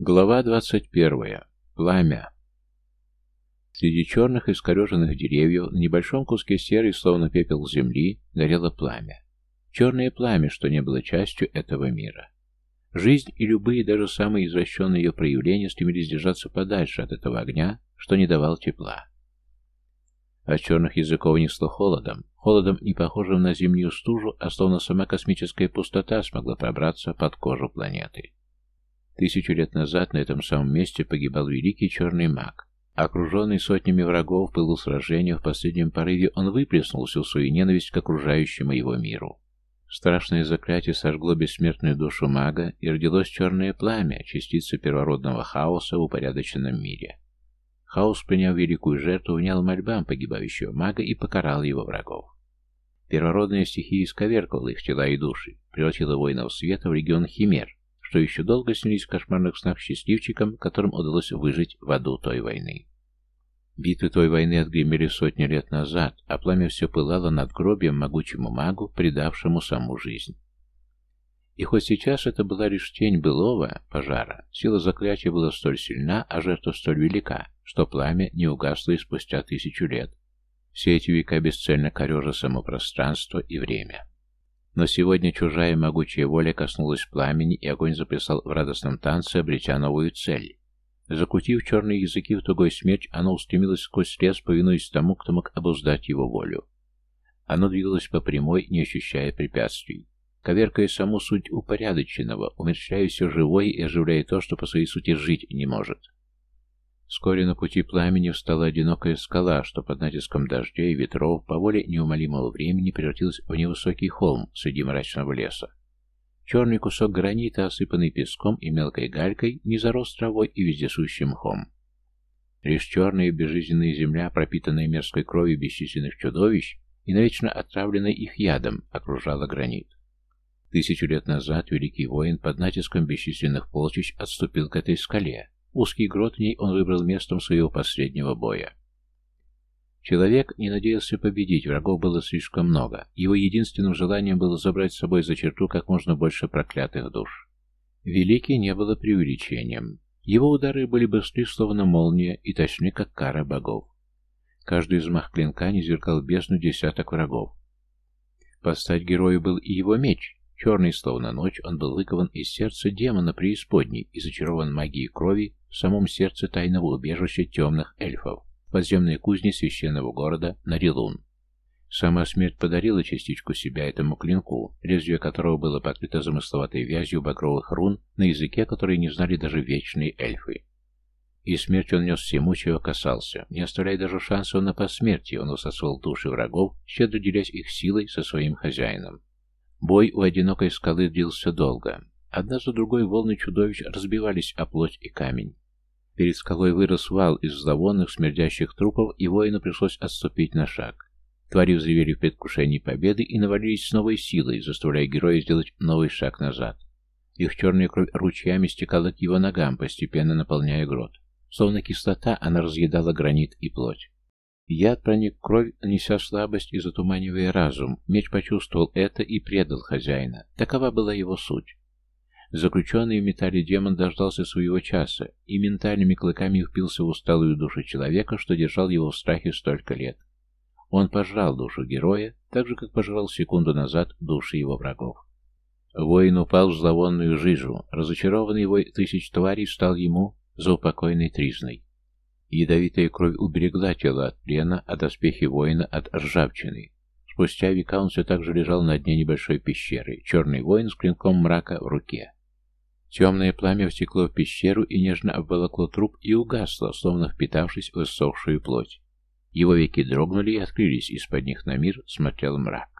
Глава 21. Пламя. Среди черных искореженных деревьев на небольшом куске серой, словно пепел земли, горело пламя. Черное пламя, что не было частью этого мира. Жизнь и любые, даже самые извращенные ее проявления стремились держаться подальше от этого огня, что не давал тепла. От черных языков несло холодом, холодом, не похожим на зимнюю стужу, а словно сама космическая пустота смогла пробраться под кожу планеты. Тысячу лет назад на этом самом месте погибал великий черный маг. Окруженный сотнями врагов, пылу сражения, в последнем порыве он выплеснул всю свою ненависть к окружающему его миру. Страшное заклятие сожгло бессмертную душу мага, и родилось черное пламя, частица первородного хаоса в упорядоченном мире. Хаос, приняв великую жертву, внял мольбам погибающего мага и покарал его врагов. Первородная стихия исковеркала их тела и души, превратила воинов света в регион Химер, что еще долго снились в кошмарных снах счастливчикам, которым удалось выжить в аду той войны. Битвы той войны отгремели сотни лет назад, а пламя все пылало над гробием могучему магу, предавшему саму жизнь. И хоть сейчас это была лишь тень былого пожара, сила заклятия была столь сильна, а жертва столь велика, что пламя не угасло и спустя тысячу лет. Все эти века бесцельно корежа само пространство и время. Но сегодня чужая могучая воля коснулась пламени, и огонь заплясал в радостном танце, обретя новую цель. Закутив черные языки в тугой смерч, оно устремилось сквозь лес, повинуясь тому, кто мог обуздать его волю. Оно двигалось по прямой, не ощущая препятствий, коверкая саму суть упорядоченного, умерщвляя все живое и оживляя то, что по своей сути жить не может. Вскоре на пути пламени встала одинокая скала, что под натиском дождей и ветров по воле неумолимого времени превратилась в невысокий холм среди мрачного леса. Черный кусок гранита, осыпанный песком и мелкой галькой, не зарос травой и вездесущим мхом. Лишь черная безжизненная земля, пропитанная мерзкой кровью бесчисленных чудовищ и навечно отравленная их ядом, окружала гранит. Тысячу лет назад великий воин под натиском бесчисленных полчищ отступил к этой скале, Узкий грот в ней он выбрал местом своего последнего боя. Человек не надеялся победить, врагов было слишком много. Его единственным желанием было забрать с собой за черту как можно больше проклятых душ. Великий не было преувеличением. Его удары были быстры, словно молния, и точны, как кара богов. Каждый взмах клинка не зеркал бездну десяток врагов. Подстать герою был и его меч, Черный, словно ночь, он был выкован из сердца демона преисподней и зачарован магией крови в самом сердце тайного убежища темных эльфов, подземной кузни священного города Нарилун. Сама смерть подарила частичку себя этому клинку, лезвие которого было покрыто замысловатой вязью багровых рун на языке, который не знали даже вечные эльфы. И смерть он нес всему, чего касался. Не оставляя даже шансов на посмертие, он усосал души врагов, щедро делясь их силой со своим хозяином. Бой у одинокой скалы длился долго. Одна за другой волны чудовищ разбивались о плоть и камень. Перед скалой вырос вал из зловонных, смердящих трупов, и воину пришлось отступить на шаг. Твари взревели в предвкушении победы и навалились с новой силой, заставляя героя сделать новый шаг назад. Их черная кровь ручьями стекала к его ногам, постепенно наполняя грот. Словно кислота, она разъедала гранит и плоть. Яд проник кровь, неся слабость и затуманивая разум. Меч почувствовал это и предал хозяина. Такова была его суть. Заключенный в металле демон дождался своего часа и ментальными клыками впился в усталую душу человека, что держал его в страхе столько лет. Он пожрал душу героя, так же, как пожрал секунду назад души его врагов. Воин упал в зловонную жижу. Разочарованный вой тысяч тварей стал ему заупокойной тризной. Ядовитая кровь уберегла тело от плена, а доспехи воина от ржавчины. Спустя века он все так же лежал на дне небольшой пещеры, черный воин с клинком мрака в руке. Темное пламя втекло в пещеру и нежно обволокло труп и угасло, словно впитавшись в иссохшую плоть. Его веки дрогнули и открылись, из-под них на мир смотрел мрак.